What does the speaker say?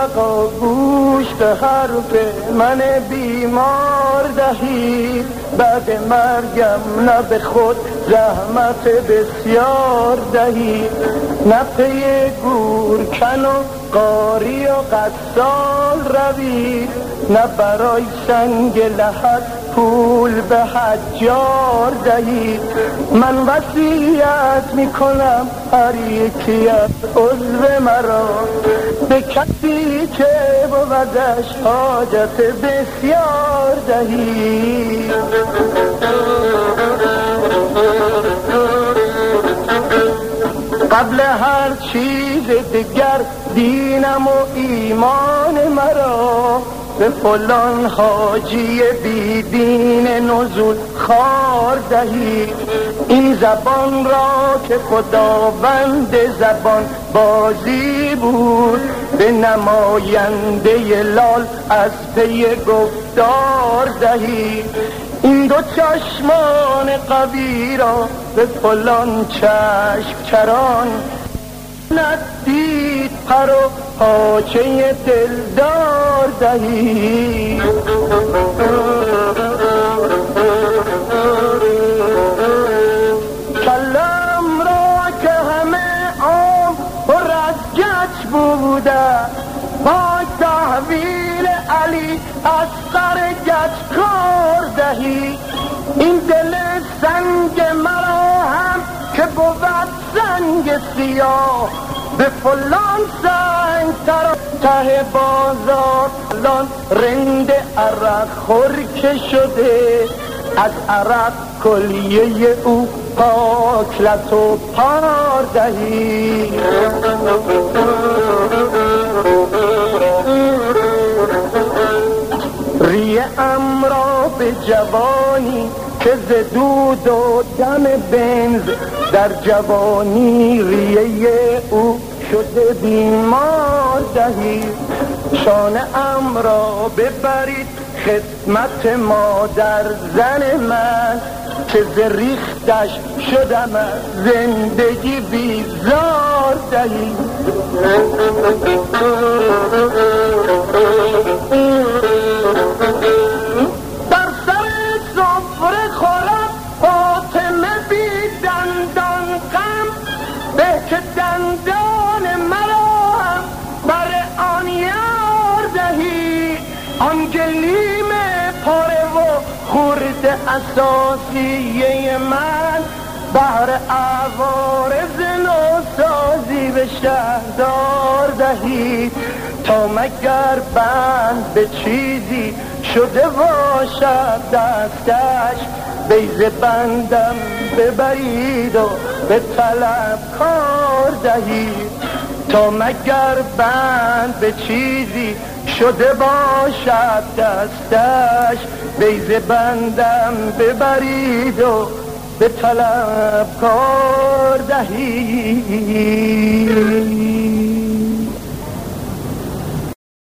بقا گوش به حرف من بیمار دهید. بعد مرگم نه به خود زحمت بسیار دهید. نه پی گورکن و قاری و قصال روید. نه برای سنگ لحد پول به حجار دهید. من وصیت می‌کنم هر یکی از عضو مرا. به کسی که بودش حاجت بسیار دهید. قبل هر چیز دیگر دینم و ایمان مرا. به فلان حاجی بیدین نزول خار دهید این زبان را که خداوند زبان بازی بود به نماینده لال از پی گفتار دهید این دو چشمان قوی را به فلان چشم چران ندید پر و پاچه دلدار دهی. کلم را که همه آم پر از گچ بوده با تحویل علی از سر گچ کار دهی. این دل سنگ مرا هم که بود سنگ سیاه. به فلان سنگ تر ته بازار فلان رند عرق خور که شده. از عرق کلیه او پاکلت و پار ریه را به جوانی که زدود و دم بنز در جوانی ریه او شده بیمار دهید. شانه ام را ببرید. خدمت مادر زن من. که زریختش شدم زندگی بیزار دهید. اساسیه من. بهر عوارز سازی به شهردار دهید تا مگر بند به چیزی شده باشد دستش؟ بیز بندم ببرید و به طلب کار دهید تا مگر بند به چیزی شده باشد دستش بیز بندم ببرید و به طلب کار دهید.